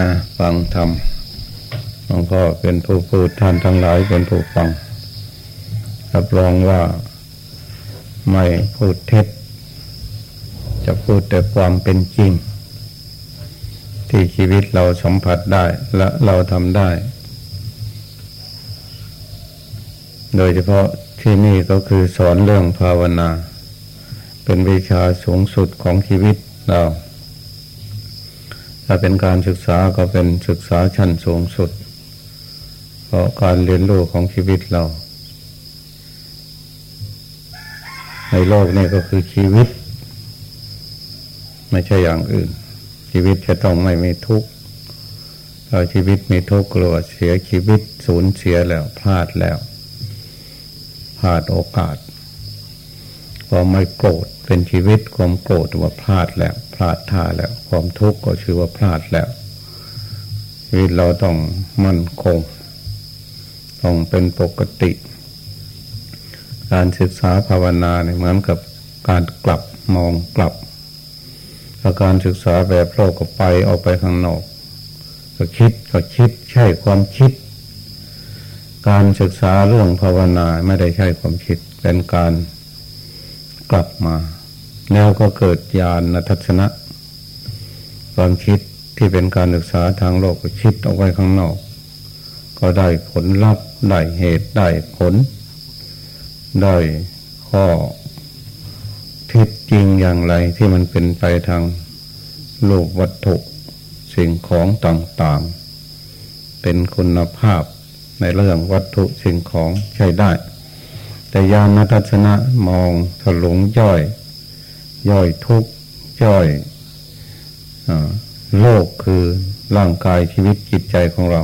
นะฟังธรรมหลวงพ่อเป็นผู้พูดท่านทั้งหลายเป็นผู้ฟัง รับรองว่าไม่พูดเท็จ จะพูดแต่ความเป็นจริง ที่ชีวิตเราสัมผัสได้และเราทำได้ โดยเฉพาะที่นี่ก็คือสอนเรื่องภาวนา เป็นวิชาสูงสุดของชีวิตเรา ถ้าเป็นการศึกษาก็เป็นศึกษาชั้นสูงสุด เพราะการเรียนรู้ของชีวิตเรา ในโลกนี้ก็คือชีวิต ไม่ใช่อย่างอื่น ชีวิตจะต้องไม่มีทุกข์ถ้าชีวิตมีทุกข์กลัวเสียชีวิตสูญเสียแล้วพลาดแล้วพลาดโอกาสความไม่โกรธเป็นชีวิตความโกรธว่าพลาดแล้ว พลาดท่าแล้ว ความทุกข์ก็ชื่อว่าพลาดแล้วชีวิตเราต้องมั่นคง ต้องเป็นปกติ การศึกษาภาวนาเนี่ยเหมือนกับการกลับมองกลับถ้าการศึกษาแบบโลกก็ไปออกไปข้างนอก ก็คิดก็คิดใช่ความคิด การศึกษาเรื่องภาวนาไม่ได้ใช่ความคิดเป็นการกลับมา แล้วก็เกิดญาณทัศนะ ความคิดที่เป็นการศึกษาทางโลกคิดออกไปข้างนอก ก็ได้ผลลัพธ์ได้เหตุได้ผล ได้ข้อทิศจริงอย่างไรที่มันเป็นไปทางโลกวัตถุสิ่งของต่างๆ เป็นคุณภาพในเรื่องวัตถุสิ่งของใช้ได้ แต่ญาณทัศนะมองถลุงย่อย ย่อยทุกย่อยอโลกคือร่างกายชีวิตจิตใจของเรา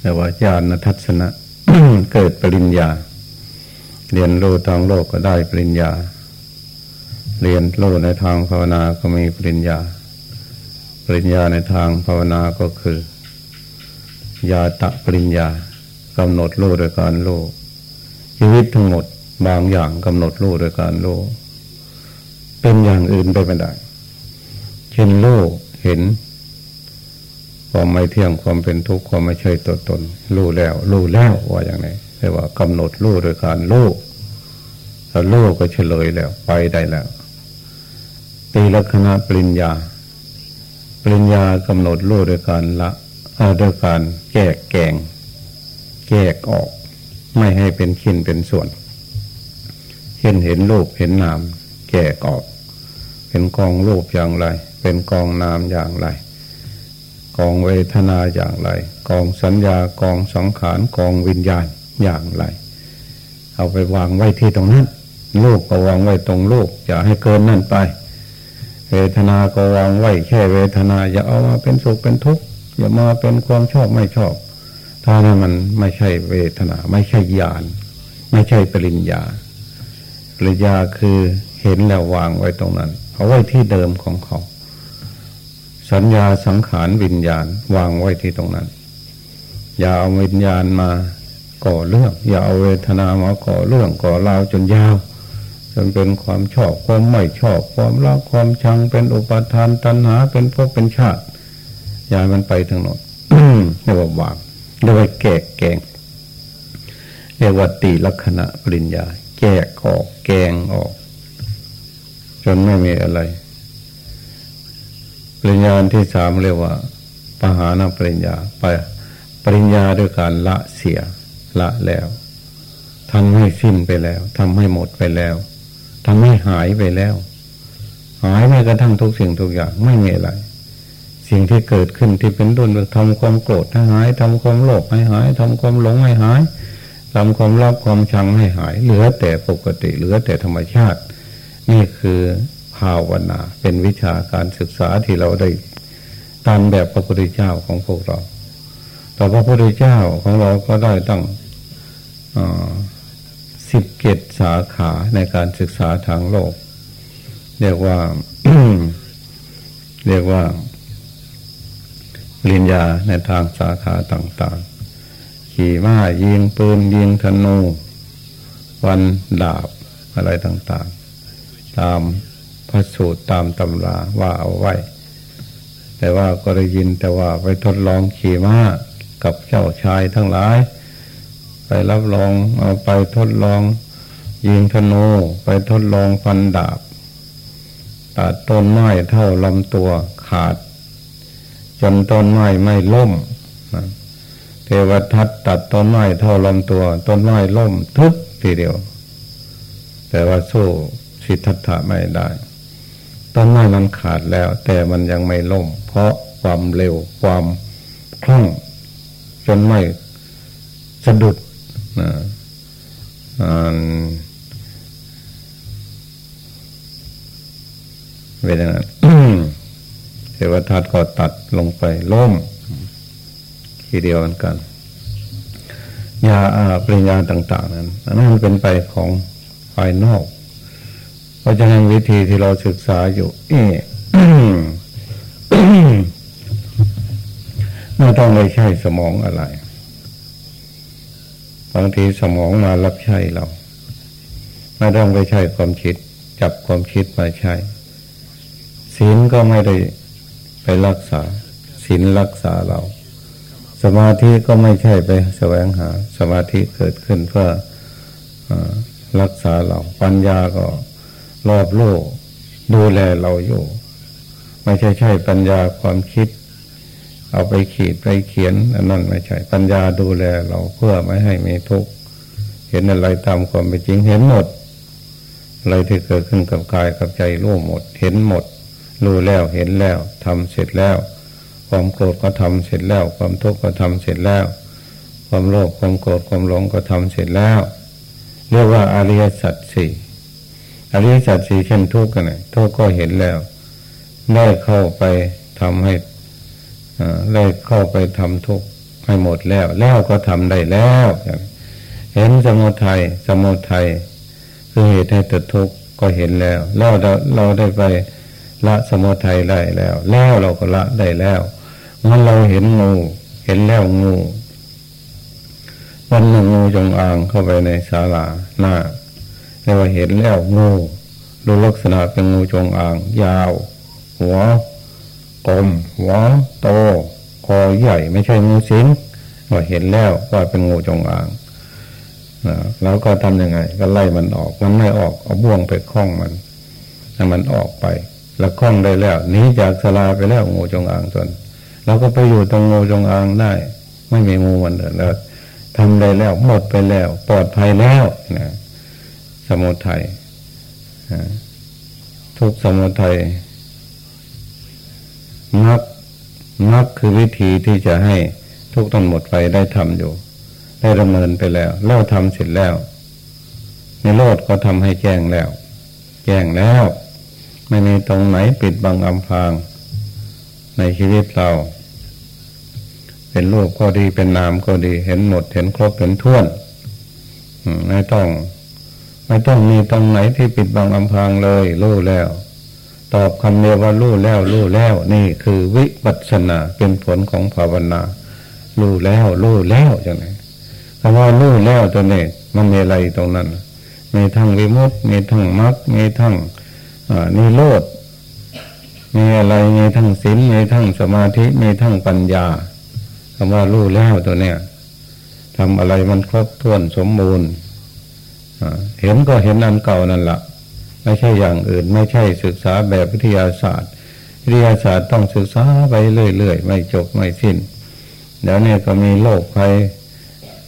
แต่ว่าญาณทัศนะเกิดปริญญา เรียนรู้ทางโลกก็ได้ปริญญา เรียนรู้ในทางภาวนาก็มีปริญญา ปริญญาในทางภาวนาก็คือ ยาตะปริญญากำหนดรู้โดยการรู้ชีวิตทั้งหมด บางอย่างกำหนดรู้โดยการรู้เป็นอย่างอื่นไปไม่ได้ เช่นรู้เห็น ความไม่เที่ยงความเป็นทุกข์ความไม่ใช่ตัวตนรู้แล้วรู้แล้วว่าอย่างไรเรียกว่ากำหนดรู้โดยการรู้ถ้ารู้ก็เฉลยแล้วไปได้แล้วตีลักษณะปริญญา ปริญญากำหนดรู้โดยการละโดยการแก้แกงแยกออก ไม่ให้เป็นชิ้นเป็นส่วน ช่นเห็นรูปเห็นนามแยกออก เป็นกองรูปอย่างไร เป็นกองนามอย่างไร กองเวทนาอย่างไร กองสัญญากองสังขารกองวิญญาณอย่างไร เอาไปวางไว้ที่ตรงนั้นลูกก็วางไว้ตรงลูกอย่าให้เกินนั่นไป เวทนาก็วางไว้แค่เวทนาอย่าเอามาเป็นสุขเป็นทุกข์อย่ามาเป็นความชอบไม่ชอบถ้านั้นมันไม่ใช่เวทนา ไม่ใช่ญาณ ไม่ใช่ปริญญา ปริญญาคือเห็นแล้ววางไว้ตรงนั้น เอาไว้ที่เดิมของเขา สัญญาสังขารวิญญาณวางไว้ที่ตรงนั้น อย่าเอาวิญญาณมาก่อเรื่อง อย่าเอาเวทนามาก่อเรื่องก่อราวจนยาวจนเป็นความชอบความไม่ชอบ ความรักความชังเป็นอุปทานตัณหาเป็นภพเป็นชาติ อย่ามันไปทั้งหมดเรียกว่าวางเรียกว่าแกกแกงเรียกว่าตีลักษณะปริญญา แกกออกแกงออก จนไม่มีอะไรปริญญาที่สามเรียกว่าปหานปริญญาไปปริญญาด้วยการละเสียละแล้วทำให้สิ้นไปแล้วทำให้หมดไปแล้วทำให้หายไปแล้ว หายไม่กระทั่งทุกสิ่งทุกอย่างไม่มีอะไร สิ่งที่เกิดขึ้นที่เป็นรุ่นทำความโกรธให้หายทำความโลภให้หายทำความหลงให้หาย ทำความรักความชังให้หาย เหลือแต่ปกติ เหลือแต่ธรรมชาติ นี่คือภาวนา เป็นวิชาการศึกษาที่เราได้ตามแบบพระพุทธเจ้าของพวกเรา แต่พระพุทธเจ้าของเราก็ได้ตั้งสิบเกตสาขาในการศึกษาทางโลก เรียกว่า เรียกว่าริญญาในทางสาขาต่าง ๆ ขี่ม้ายิงปืนยิงธนูวันดาบอะไรต่างๆ ตามพระสูตรตามตำราว่าเอาไว้ แต่ว่าก็ได้ยินแต่ว่าไปทดลองขี่ม้ากับเจ้าชายทั้งหลาย ไปรับรองเอาไปทดลองยิงธนูไปทดลองฟันดาบตัดต้นไม้เท่าลำตัวขาด จนต้นไม้ไม่ล่ม เทวทัตตัดต้นไม้เท่าลำตัว ต้นไม้ล่มทุกทีเดียว แต่ว่าสู้สิทธัตถะไม่ได้ ต้นไม้มันขาดแล้ว แต่มันยังไม่ล่ม เพราะความเร็วความคล่องจนไม่สะดุดนะเวลานั้นเทวทัตก็ตัดลงไปล้ม ทีเดียวกัน ยาอาปริญญาต่าง ๆ นั้นอันนั้นเป็นไปของภายนอก เพราะฉะนั้นวิธีที่เราศึกษาอยู่เอ๊ไม่ต้องไปใช้สมองอะไร บางทีสมองมารับใช้เรา ไม่ต้องไปใช้ความคิด จับความคิดมาใช้ศีลก็ไม่ได้ไปรักษาศีลรักษาเรา มาธิก็ไม่ใช่ไปแสวงหา สมาธิเกิดขึ้นเพื่อรักษาเราปัญญาก็รอบโลกดูแลเราอยู่ ไม่ใช่ใช่ปัญญาความคิด เอาไปขีดไปเขียนอันนั้นไม่ใช่ปัญญาดูแลเราเพื่อไม่ให้มีทุกข์เห็นอะไรตามความเป็นจริงเห็นหมดอะไรที่เกิดขึ้นกับกายกับใจรู้หมด เห็นหมด รู้แล้วเห็นแล้วทำเสร็จแล้ว ความโกรธก็ทำเสร็จแล้ว ความทุกข์ก็ทำเสร็จแล้ว ความโลภความโกรธความหลงก็ทำเสร็จแล้ว เรียกว่าอริยสัจสี่อริยสัจสี่เช่นทุกข์กันเลยทุกข์ก็เห็นแล้วได้เข้าไปทำให้ได้เข้าไปทำทุกข์ให้หมดแล้ว แล้วก็ทำได้แล้ว เห็นสมุทัยสมุทัยคือเหตุให้เกิดทุกข์ก็เห็นแล้ว แล้วเราเราได้ไปละสมุทัยได้แล้ว แล้วเราก็ละได้แล้ว มันเราเห็นงู เห็นแล้วงู วันหนึ่งงูจงอางเข้าไปในศาลาหน้าเรียกว่าเห็นแล้วงูดูลักษณะเป็นงูจงอาง ยาว หัวกลมหัวโตคอใหญ่ไม่ใช่งูสิงว่าเห็นแล้วว่าเป็นงูจงอางแล้วก็ทำยังไง ก็ไล่มันออก มันไม่ออกเอาบ่วงไปคล้องมันให้มันออกไปละคล้องได้แล้วหนีจากสลาไปแล้วงูจงอางตน เราก็ไปอยู่ตรงงูจงอางได้ ไม่มีงูมันเดินแล้วทำได้แล้ว หมดไปแล้ว ปลอดภัยแล้วนะสมุทัยทุกสมุทัยมักมักคือวิธีที่จะให้ทุกต้นหมดไปได้ทำอยู่ ได้ดำเนินไปแล้วเล่าทำเสร็จแล้ว ในโลดก็ทำให้แจ้งแล้ว แจ้งแล้ว ไม่มีตรงไหนปิดบังอำพรางในชีวิตเรา เป็นรูปก็ดีเป็นนามก็ดี เห็นหมด เห็นครบเห็นท่วนไม่ต้องไม่ต้องมีตรงไหนที่ปิดบังอำพรางเลยรู้แล้ว ตอบคำเดียวว่ารู้แล้วรู้แล้ว นี่คือวิปัสสนาเป็นผลของภาวนารู้แล้วรู้แล้วจังไงคำว่ารู้แล้วตัวนี้มันมีอะไรตรงนั้น มีทั้งวิมุตติมีทั้งมรรคมีทั้งมีโลดมีอะไรมีทั้งศีลมีทั้งสมาธิมีทั้งปัญญา คำว่ารู้แล้วตัวเนี้ยทำอะไรมันครบถ้วนสมบูรณ์เห็นก็เห็นอันเก่านั่นละไม่ใช่อย่างอื่น ไม่ใช่ศึกษาแบบวิทยาศาสตร์ วิทยาศาสตร์ต้องศึกษาไปเรื่อยๆ ไม่จบไม่สิ้น เดี๋ยวนี้ก็มีโรคภัย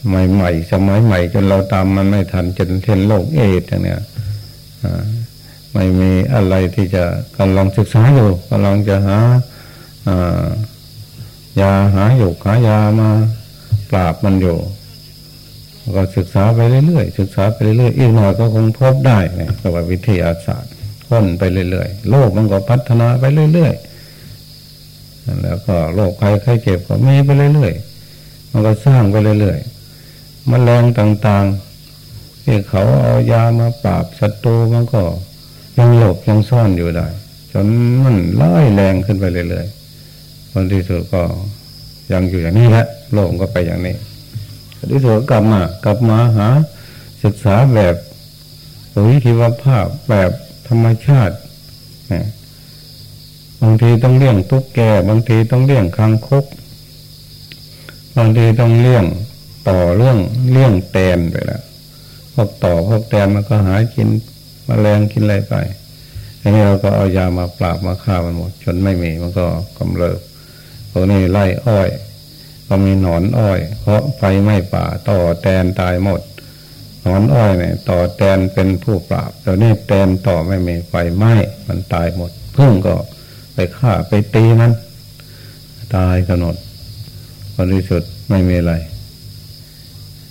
ใหม่ๆ สมัยใหม่ จนเราตามมันไม่ทันจนเช่นโรคเอดอย่างเนี้ยไม่มีอะไรที่จะกำลังศึกษาอยู่กำลังจะหา ยาหาอยู่หายามาปราบมันอยู่ก็ศึกษาไปเรื่อยๆศึกษาไปเรื่อยๆอีกหน่อยก็คงพบได้นะกับวิทยาศาสตร์ค้นไปเรื่อยๆโลกมันก็พัฒนาไปเรื่อยๆแล้วก็โรคภัยไข้เจ็บก็มีไปเรื่อยๆมันก็สร้างไปเรื่อยๆมแมลงต่างๆที่เขาเอายามาปราบศัตรูมันก็ยังหลบยังซ่อนอยู่ได้ จนมันล่อยแรงขึ้นไปเรื่อยๆ คนที่สุดก็ยังอยู่อย่างนี้แหละโลกก็ไปอย่างนี้ที่สุดกลับมากลับมาหา ศึกษาแบบวิธีวภาพแบบธรรมชาติบางทีต้องเลี้ยงตุ๊กแก บางทีต้องเลี้ยงคางคก บางทีต้องเลี้ยงต่อเรื่องเลี้ยงแตนไปแล้วพวกต่อพวกแตนมันก็หากินมแมลงกินอะไรไปอันนี้เราก็เอายามาปราบมาฆ่ามันหมดจนไม่มีมันก็กำเริบ พวกนี้ไล่อ้อยก็มีหนอนอ้อย เพราะไฟไหม้ป่าต่อแตนตายหมด หนอนอ้อยเนี่ย ต่อแตนเป็นผู้ปราบแต่นี่แตนต่อไม่มีไฟไหม้มันตายหมดพึ่งก็ไปฆ่าไปตีมันตายกำหนดบริสุทธิ์ไม่มีอะไร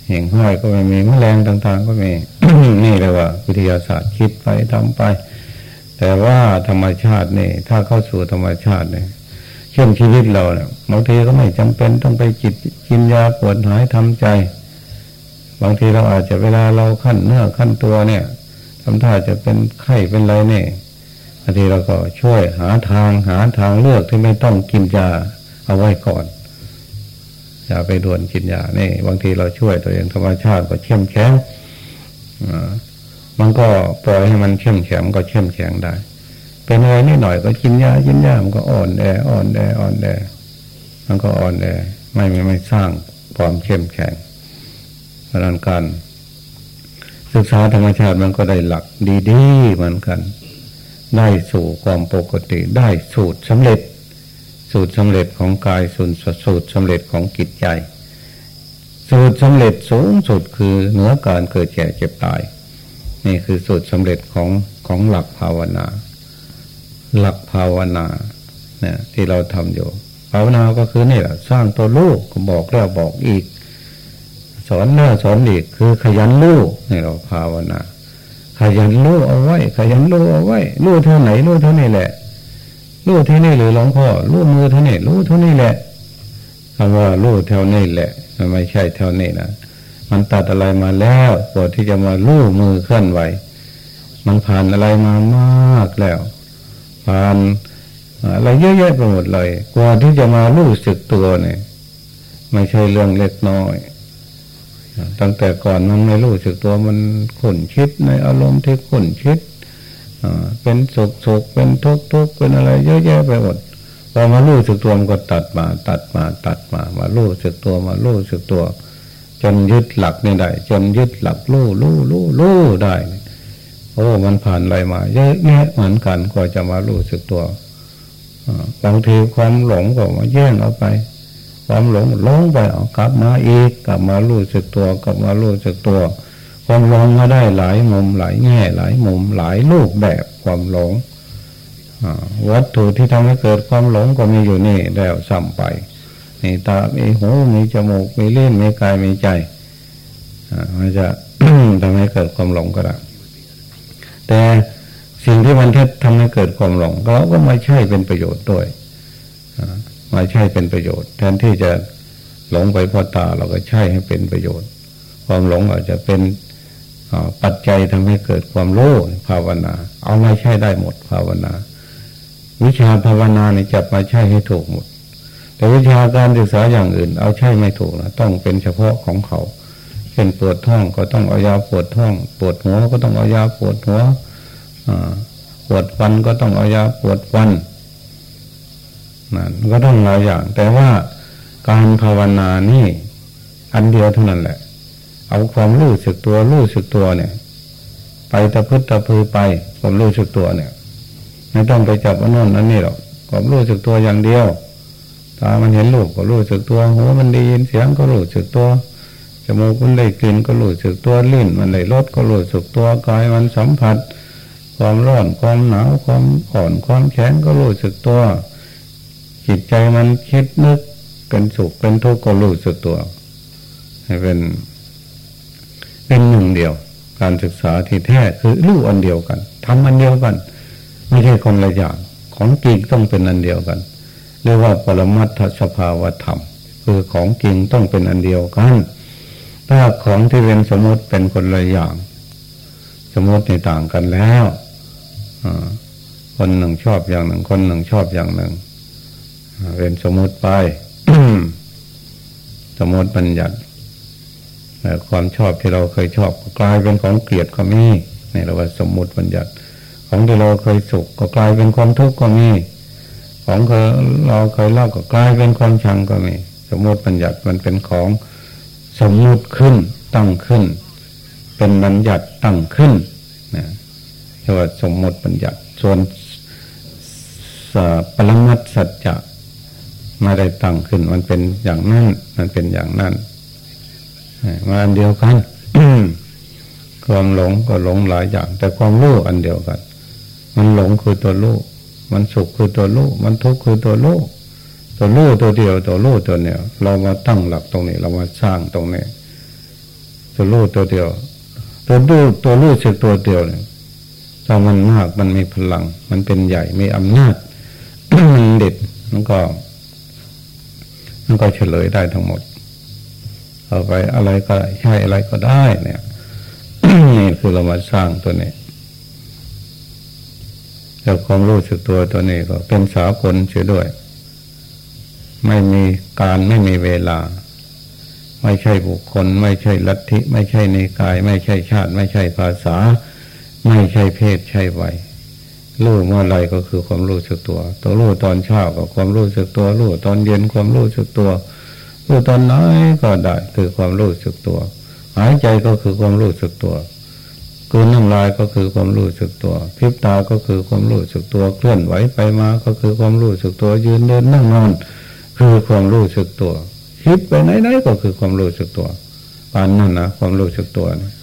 เห่งห้อยก็ไม่มีแมลงต่างๆ ก็มีนี่เรียว่า วิทยาศาสตร์คิดไปทำไป แต่ว่าธรรมชาตินี่ ถ้าเข้าสู่ธรรมชาติเนี่ย ชื่อมชีวิตเราเนี่ยบางทีก็ไม่จำเป็นต้องไปจิตกินยาปวดหายทำใจ บางทีเราอาจจะเวลาเราขั้นเนื้อขั้นตัวเนี่ยทำท่าจะเป็นไข้เป็นไรเนี่ยบางทีเราก็ช่วยหาทางหาทางเลือกที่ไม่ต้องกินยาเอาไว้ก่อนอย่าไปด่วนกินยาเนี่ยบางทีเราช่วยตัวเองธรรมชาติก็เข้มแข็งมันก็ปล่อยให้มันเข้มแข็งก็เข้มแข็งได้ เป็นอะไรนิดหน่อยก็กินยากินยามันก็อ่อนแออ่อนแออ่อนแอมันก็อ่อนแอไม่ไม่ไม่สร้างความเข้มแข็งเพราะนั้นการศึกษาธรรมชาติมันก็ได้หลักดีๆเหมือนกัน ได้สู่ความปกติได้สูตรสำเร็จ สูตรสำเร็จของกายสูตรสูตรสำเร็จของกิจใจ สูตรสำเร็จสูงสุดคือเหนือการเกิดแก่เจ็บตาย นี่คือสูตรสำเร็จของของหลักภาวนา หลักภาวนาเนี่ยที่เราทำอยู่ภาวนาก็คือนี่แหละสร้างตัวลูกบอกแล้วบอกอีก สอนแล้วสอนอีกคือขยันลูกนี่เราภาวนา ขยันลูกเอาไว้ ขยันลูกเอาไว้ลูกเท่าไหนลูกเท่านี้แหละรู้ที่นี่หรือหลวงพ่อรู้มือเท่านี้รู้เท่านี้แหละคำว่ารู้เท่านี้แหละมันไม่ใช่เท่านี้นะมันตัดอะไรมาแล้วกว่าที่จะมาลู่มือเคลื่อนไหวมันผ่านอะไรมามากแล้ว ผ่านอะไรเยอะแยะไปหมดเลยกว่าที่จะมาลู่สึกตัวเนี่ย ไม่ใช่เรื่องเล็กน้อยตั้งแต่ก่อนมันไม่รู้สึกตัวมันขุนคิดในอารมณ์ที่ขุนคิดเป็นสุขสุขเป็นทุกข์ทุกข์เป็นอะไร เยอะแยะไปหมดพอมาลู่สึกตัวมันก็ตัดมา ตัดมาตัดมามาลู่สึกตัวมาลู่สึกตัว จนยึดหลักนี่ได้จนยึดหลักลู่ลู่ลู่ลู่ได้ อ้มันผ่านอะไรมาเยอะแยะเหมือนกันก็จะมาลู่สึกตัวบางทีความหลงก็มาแย่งเอาไป ความหลงลงไปเอากลับมาอีกกลับมาลู่สึกตัวกลับมาลู่สึกตัว ความหลงมาได้หลายมุมหลายแง่หลายมุมหลายรูปแบบความหลงวัตถุที่ทำให้เกิดความหลงก็มีอยู่นี่แล้วซ้ำไปมีตา มีหู มีจมูก มีเล่นมีกาย มีใจมันจะทำให้เกิดความหลงก็ได้ แต่สิ่งที่มันทำให้เกิดความหลงเราก็ไม่ใช่เป็นประโยชน์ด้วยไม่ใช่เป็นประโยชน์ แทนที่จะหลงไปเพราะตาเราก็ใช่ให้เป็นประโยชน์ ความหลงอาจจะเป็นปัจจัยทำให้เกิดความรู้ภาวนา เอาม่ใช่ได้หมดภาวนา วิชาภาวนาเนี่ยจับมาใช่ให้ถูกหมด แต่วิชาการศึกษาอย่างอื่น เอาใช่ไม่ถูกนะต้องเป็นเฉพาะของเขา ช่นปวดท้องก็ต้องเอายาปวดท้อง ปวดหัวก็ต้องเอายาปวดหัวปวดฟันก็ต้องเอายาปวดฟันนั่นก็ต้องหลายอย่าง แต่ว่าการภาวนานี่ อันเดียวเท่านั้นแหละ เอาความรู้สึกตัวรู้สึกตัวเนี่ย ไปตะพึดตะพือไปความรู้สึกตัวเนี่ยไม่ต้องไปจับอันนู้นอันนี้หรอกความรู้สึกตัวอย่างเดียวตามันเห็นรูปก็รู้สึกตัวหูมันได้ยินเสียงก็รู้สึกตัว มูกมันได้กลิ่นก็รู้สึกตัวลิ้นมันได้รสก็รู้สึกตัวกายมันสัมผัส ความร้อนความหนาวความอ่อนความแข็งก็รู้สึกตัว จิตใจมันคิดนึกเป็นสุขเป็นทุกข์ก็รู้สึกตัว ให้เป็น เป็นหนึ่งเดียว การศึกษาที่แท้คือรู้อันเดียวกันทำอันเดียวกัน ไม่ใช่คนละอย่างของจริงต้องเป็นอันเดียวกันเรียกว่าปรมัตถสภาวธรรม คือของจริงต้องเป็นอันเดียวกัน ถ้าของที่เป็นสมมติเป็นคนละอย่าง สมมติในต่างกันแล้วคนหนึ่งชอบอย่างหนึ่ง คนหนึ่งชอบอย่างหนึ่งเป็นสมมติไป สมมติบัญญัติความชอบที่เราเคยชอบก็กลายเป็นของเกลียดก็มีในเราว่าสมมติบัญญัติ ของที่เราเคยสุขก็กลายเป็นความทุกข์ก็มีของเคยเราเคยเล่าก็กลายเป็นความชังก็มี สมมติบัญญัติมันเป็นของ สมมุติขึ้นตั้งขึ้น เป็นบัญญัติตั้งขึ้นนะเรียกว่าสมมติบัญญัติส่วนปรมัตสัจจะไมาได้ตั้งขึ้น มันเป็นอย่างนั้นมันเป็นอย่างนั้นมาอันเดียวกันความหลงก็หลงหลายอย่าง แต่ความรู้อันเดียวกัน มันหลงคือตัวรู้มันสุขคือตัวรู้มันทุกข์คือตัวรู้ ตัวรู้ตัวเดียวตัวรู้ตัวเนี้ยเรามาตั้งหลักตรงนี้ เรามาสร้างตรงนี้ ตัวรู้ตัวเดียว ตัวรู้ตัวรู้สึกตัวเดียวเนี่ยถ้ามันมากมันมีพลัง มันเป็นใหญ่มีอำนาจมันเด็ดมันก็มันก็เฉลยได้ทั้งหมด เอาไปอะไรก็ใช่อะไรก็ได้เนี่ยนี่คือเรามาสร้างตัวนี้แต่ความรู้สึกตัวตัวนี้ก็เป็นสากลเสียด้วย ไม่มีการไม่มีเวลา ไม่ใช่บุคคล ไม่ใช่ลัทธิ ไม่ใช่ในกาย ไม่ใช่ชาติ ไม่ใช่ภาษา ไม่ใช่เพศใช่วัยรู้เมื่อไรก็คือความรู้สึกตัว ตัวรู้ตอนเช้าก็ความรู้สึกตัวรู้ตอนเย็นความรู้สึกตัวรู้ตอนไหนก็ได้คือความรู้สึกตัว หายใจก็คือความรู้สึกตัวกืนน้ำลายก็คือความรู้สึกตัวพิบตาก็คือความรู้สึกตัวเคลื่อนไหวไปมาก็คือความรู้สึกตัวยืนเดินนั่งนอน คือความรู้สึกตัวคิดไปไหนๆก็คือความรู้สึกตัวปานนั่นนะความรู้สึกตัวนะ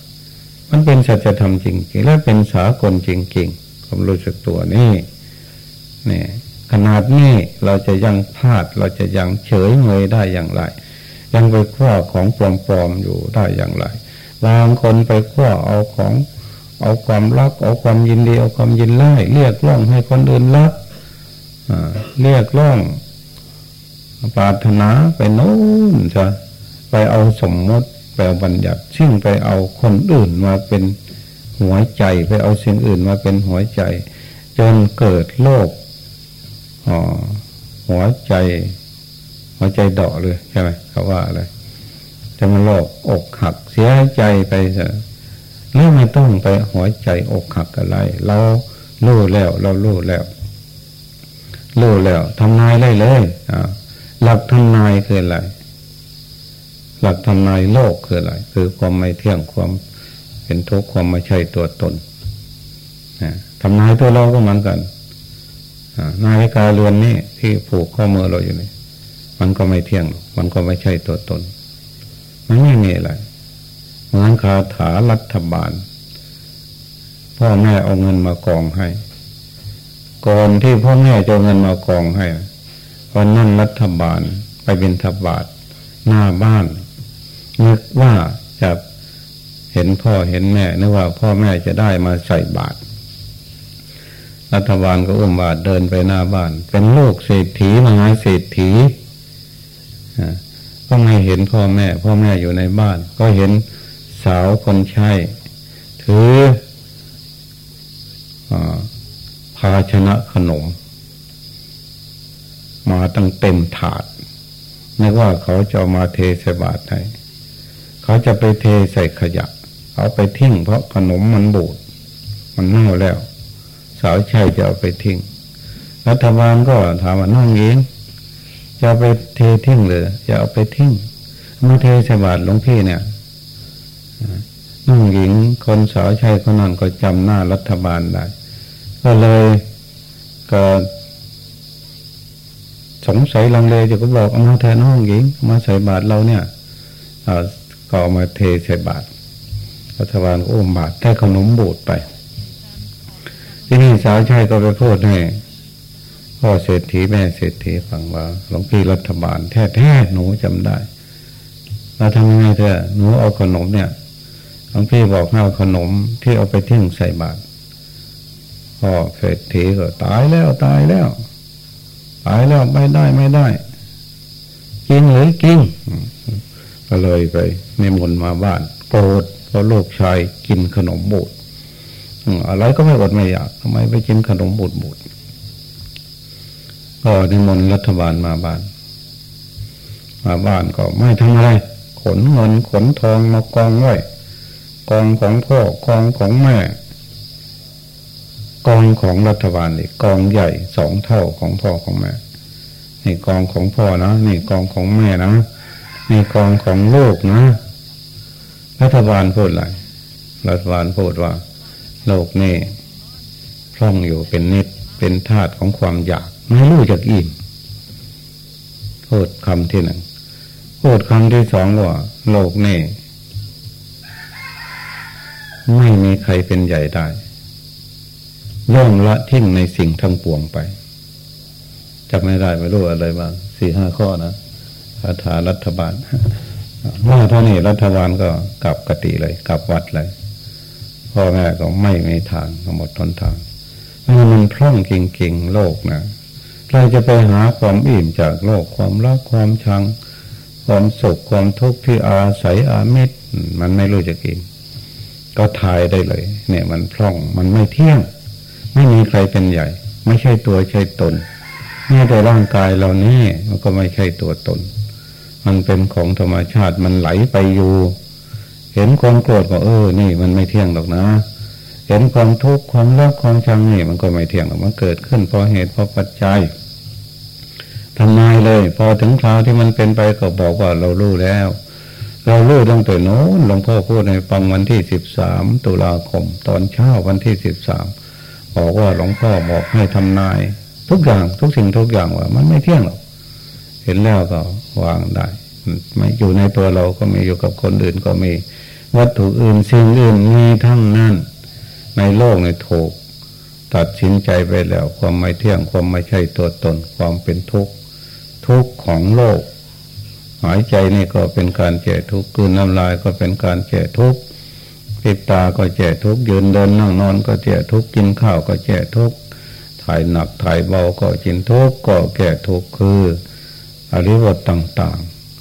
มันเป็นสัจธรรมจริงๆและเป็นสากลจริงๆความรู้สึกตัวนี่นี่ขนาดนี้เราจะยังพลาดเราจะยังเฉยเมยได้อย่างไร ยังไปคว้าของปลอมๆอยู่ได้อย่างไรบางคนไปคว้าเอาของ เอาความรัก เอาความยินดีเอาความยินไล่เรียกร้องให้คนอื่นรักเรียกร้อง ปรารถนาไปโน้นจะไปเอาสมมติไปเอาบัญญัติ ซึ่งไปเอาคนอื่นมาเป็นหัวใจ ไปเอาสิ่งอื่นมาเป็นหัวใจ จนเกิดโลกหัวใจ หัวใจเดาะเลยใช่ไหมเขาว่าอะไรจะมาโลกอกหักเสียใจไปเถอะแล้วไม่ต้องไปหัวใจอกหักอะไร เราลู่แล้ว เราลู่แล้วลู่แล้วทำนายได้เลยอ่า หลักทำนายคืออะไร หลักทำนายโลกคืออะไร คือความไม่เที่ยงความเป็นทุกข์ความไม่ใช่ตัวตนทำนายตัวเราก็เหมือนกันนาฬิกาเรือนนี้ที่ผูกข้อมือเราอยู่นี่มันก็ไม่เที่ยง มันก็ไม่ใช่ตัวตน มันไม่มีอะไรเหมือนคาถารัฐบาล พ่อแม่เอาเงินมากองให้ ก่อนที่พ่อแม่จะเงินมากองให้ วันนั้นรัฐบาลไปบินทบาทหน้าบ้าน นึกว่าจะเห็นพ่อเห็นแม่นึกว่าพ่อแม่จะได้มาใส่บาตรรัฐบาลก็อุ้มบาตรเดินไปหน้าบ้าน เป็นลูกเศรษฐีมหาเศรษฐีก็ไม่เห็นพ่อแม่ พ่อแม่อยู่ในบ้าน ก็เห็นสาวคนใช้ถือภาชนะขนม มาตั้งเต็มถาดนึกว่าเขาจะมาเทใส่บาตรให้เขาจะไปเทใส่ขยะ เอาไปทิ้งเพราะขนมมันบูด มันเน่าแล้ว สาวใช่จะเอาไปทิ้งรัฐบาลก็ถามว่านั่งเองจะไปเททิ้งเลยจะเอาไปทิ้งมาเทใส่บาตรหลวงพี่เนี่ยน้องหญิงคนสาวใช่คนนั้นก็จำหน้ารัฐบาลได้ก็เลยก็ สงสัยลังเลจะก็บอกเอามาแทนน้องหญิงมาใส่บาตรเราเนี่ยก็เอามาเทใส่บาตรรัฐบาลก็อุ้มบาตรได้ขนมบูดไป ที่นี่สาวใช่ก็ไปพูดให้พ่อเศรษฐีแม่เศรษฐีฟังว่าหลวงพี่รัฐบาลแท้แท้หนูจำได้เราทำยังไงเถอหนูเอาขนมเนี่ยหลวงพี่บอกให้เอาขนมที่เอาไปทิ้งใส่บาตรพ่อเศรษฐีก็ตายแล้วตายแล้ว ตายแล้วไม่ได้ไม่ได้กินหรือกินก็เลยไปในมนมาบ้านโกรธเพราะลูกชายกินขนมบูดอะไรก็ไม่อดไม่อยากทำไมไปกินขนมบูดบูดก็นิมนต์รัฐบาลมาบ้าน มาบ้านก็ไม่ทำอะไร ขนเงินขนทองมากองไว้กองของพ่อกองของแม่ กองของรัฐบาลอีกกองใหญ่สองเท่าของพ่อของแม่นี่กองของพ่อนะนี่กองของแม่นะนี่กองของโลกนะ รัฐบาลพูดอะไรรัฐบาลพูดว่า โลกนี่พร่องอยู่เป็นนิดเป็นธาตุของความอยากไม่รู้จักอิ่มพูดคำที่หนึ่งพูดคำที่สองว่า โลกนี่ไม่มีใครเป็นใหญ่ได้ ย่อมละทิ้งในสิ่งทั้งปวงไปจำไม่ได้ไม่รู้อะไรบ้างสี่ห้าข้อนะคาถารัฐบาลว่าเท่านี้รัฐบาลก็กลับกติเลย กลับวัดเลยพ่อแม่ก็ไม่มีทางหมดทนทางนี่มันพร่องเก่งๆโลกนะเราจะไปหาความอิ่มจากโลกความรักความชัง ความสุขความทุกข์ที่อาศัยอาเมิตมันไม่รู้จะกิน ก็ทายได้เลย เนี่ยมันพร่องมันไม่เที่ยง ไม่มีใครเป็นใหญ่ ไม่ใช่ตัวใช่ตนแม้แต่ร่างกายเรานี่มันก็ไม่ใช่ตัวตน มันเป็นของธรรมชาติมันไหลไปอยู่ เห็นความโกรธก็เออ นี่มันไม่เที่ยงหรอกนะ เห็นความทุกข์ความรักความชังนี่มันก็ไม่เที่ยงหรอกมันเกิดขึ้นเพราะเหตุเพราะปัจจัยทำไมเลย พอถึงคราวที่มันเป็นไปก็บอกว่าเรารู้แล้ว เรารู้ตั้งแต่โน้นหลวงพ่อพูดในฟังวันที่สิบสามตุลาคม ตอนเช้าวันที่สิบสาม บอกว่าหลวงพ่อบอกให้ทำนาย ทุกอย่างทุกสิ่งทุกอย่างว่า มันไม่เที่ยงหรอกเห็นแล้วก็วางได้ไม่อยู่ในตัวเราก็มีอยู่กับคนอื่นก็มี วัตถุอื่นสิ่งอื่นมีทั้งนั้น ในโลกในถูก ตัดสินใจไปแล้ว ความไม่เที่ยงความไม่ใช่ตัวตน ความเป็นทุกข์ทุกข์ของโลก หายใจนี่ก็เป็นการแก่ทุกข์กืนน้ำลายก็เป็นการแก่ทุกข์ ปิดตาก็แก่ทุกยืนเดินนั่งนอนก็แก่ทุกกินข้าวก็แก่ทุกถ่ายหนักถ่ายเบาก็จินทุกก็แก่ทุกคืออริวตต่าง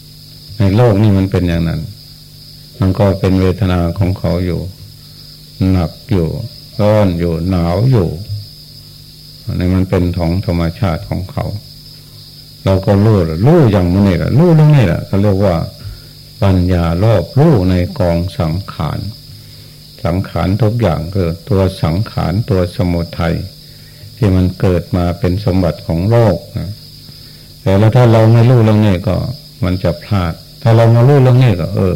ๆ ในโลกนี้มันเป็นอย่างนั้น มันก็เป็นเวทนาของเขาอยู่ หนักอยู่ร้อนอยู่หนาวอยู่ในมันเป็นของธรรมชาติของเขา เราก็รู้รู้อย่างมันนี่แหละรู้เรื่องนี้แหละเขาเรียกว่าปัญญารอบรู้ในกองสังขาร สังขารทุกอย่างคือตัวสังขารตัวสมุทัยที่มันเกิดมาเป็นสมบัติของโลกนะแต่แล้วถ้าเราไม่รู้เรื่องนี้ก็มันจะพลาด ถ้าเรามารู้เรื่องนี้ก็ เออ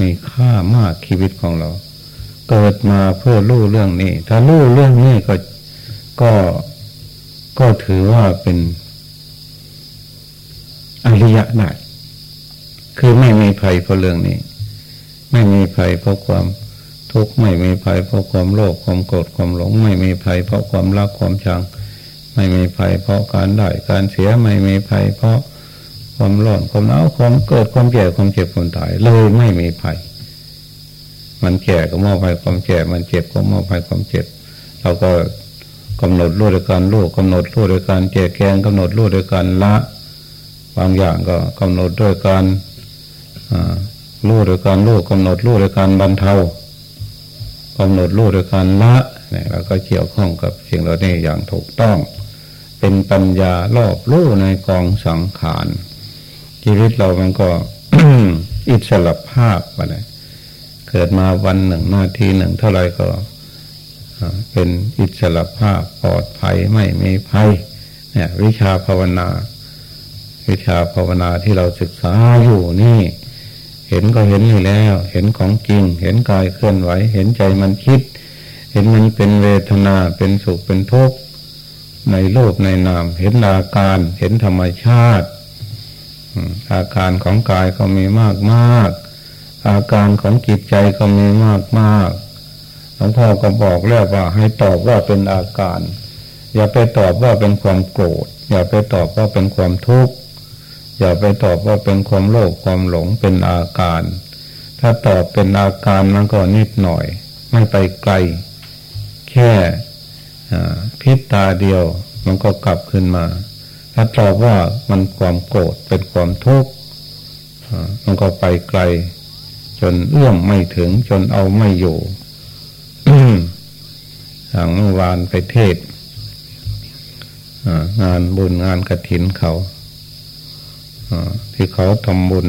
มีค่ามากชีวิตของเรา เกิดมาเพื่อรู้เรื่องนี้ ถ้ารู้เรื่องนี้ก็ก็ก็ถือว่าเป็นอริยะได้คือไม่มีภัยเพราะเรื่องนี้ ไม่มีภัยเพราะความ ทุกข์ไม่มีภัยเพราะความโลภความโกรธความหลง ไม่มีภัยเพราะความรักความชัง ไม่มีภัยเพราะการได้การเสียไม่มีภัยเพราะความร้อนความหนาวความเกิดความแก่ความเจ็บความตายเลยไม่มีภัย มันแก่ก็มอบภัยความแก่มันเจ็บก็มอบภัยความเจ็บ เราก็กำหนดรู้โดยการรู้กำหนดรู้โดยการแจกแกงกำหนดรู้โดยการละ บางอย่างก็กำหนดด้วยการรู้โดยการรู้กำหนดรู้โดยการบรรเทา กำหนดรู้โดยการละเนี่ยเราก็เกี่ยวข้องกับสิ่งเหล่านี้อย่างถูกต้อง เป็นปัญญารอบรู้ในกองสังขารชีวิตเรามันก็อิสระภาพไปเลยเกิดมาวันหนึ่งนาทีหนึ่งเท่าไรก็เป็นอิสระภาพปลอดภัยไม่มีภัยเนี่ย วิชาภาวนา วิชาภาวนาที่เราศึกษาอยู่นี่ เห็นก็เห็นนี่แล้ว เห็นของจริง เห็นกายเคลื่อนไหว เห็นใจมันคิด เห็นมันเป็นเวทนา เป็นสุข เป็นทุกข์ ในโลกในนาม เห็นอาการ เห็นธรรมชาติ อาการของกายก็มีมากมาก อาการของจิตใจก็มีมากมากหลวงพ่อก็บอกแล้วว่า ให้ตอบว่าเป็นอาการ อย่าไปตอบว่าเป็นความโกรธ อย่าไปตอบว่าเป็นความทุกข์ อย่าไปตอบว่าเป็นความโลภความหลงเป็นอาการ ถ้าตอบเป็นอาการมันก็นิดหน่อย ไม่ไปไกล แค่พิษตาเดียวมันก็กลับขึ้นมา ถ้าตอบว่ามันความโกรธเป็นความทุกข์มันก็ไปไกล จนเอื้อมไม่ถึงจนเอาไม่อยู่อย่างเมื่อวานไปเทศงานบุญงานกระถินเขา ที่เขาทำบุญ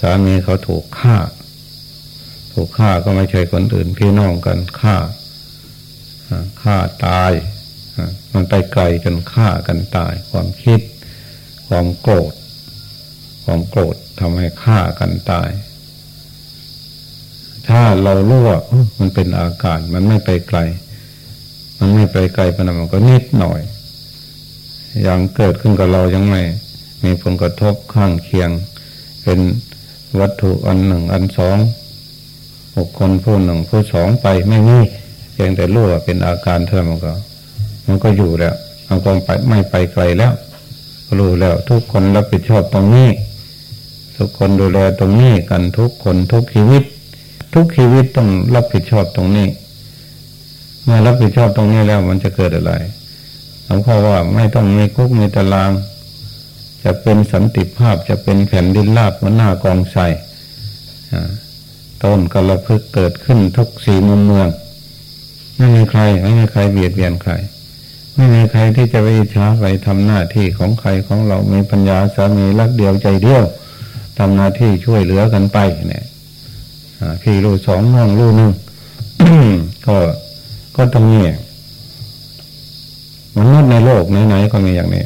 สามีเขาถูกฆ่า ถูกฆ่าก็ไม่ใช่คนอื่น พี่น้องกันฆ่าฆ่าตายมันไปไกลจนฆ่ากันตาย ความคิด ความโกรธ ความโกรธทำให้ฆ่ากันตาย ถ้าเรารู้ว่ามันเป็นอาการ มันไม่ไปไกล มันไม่ไปไกลปนมันก็นิดหน่อยอย่างเกิดขึ้นกับเรายังไม่ มีผลกระทบข้างเคียง เป็นวัตถุอันหนึ่งอันสองบุคคลผู้หนึ่งผู้สองไปไม่มีเพียงแต่รู้ว่าเป็นอาการเท่านั้นก็ มันก็อยู่แล้วมันก็ไปไม่ไปไกลแล้วรู้แล้วทุกคนรับผิดชอบตรงนี้ ทุกคนดูแลตรงนี้กันทุกคนทุกชีวิต ทุกชีวิตต้องรับผิดชอบตรงนี้ เมื่อรับผิดชอบตรงนี้แล้วมันจะเกิดอะไรหลวงพ่อว่าไม่ต้องมีคุกมีตาราง จะเป็นสันติภาพจะเป็นแผ่นดินราบมันหน้ากองใส่ต้นกระพึกเกิดขึ้นทุกสีมุมเมือง ไม่มีใคร ไม่มีใครเบียดเบียนใคร ไม่มีใครที่จะไปช้าไปทำหน้าที่ของใครของเรา มีปัญญาสามีรักเดียวใจเดียวทำหน้าที่ช่วยเหลือกันไป เนี่ยพี่รู้สองน้องรู้หนึ่งก็ก็ตรงนี้มนุษย์ในโลกไหนๆก็มีอย่างนี้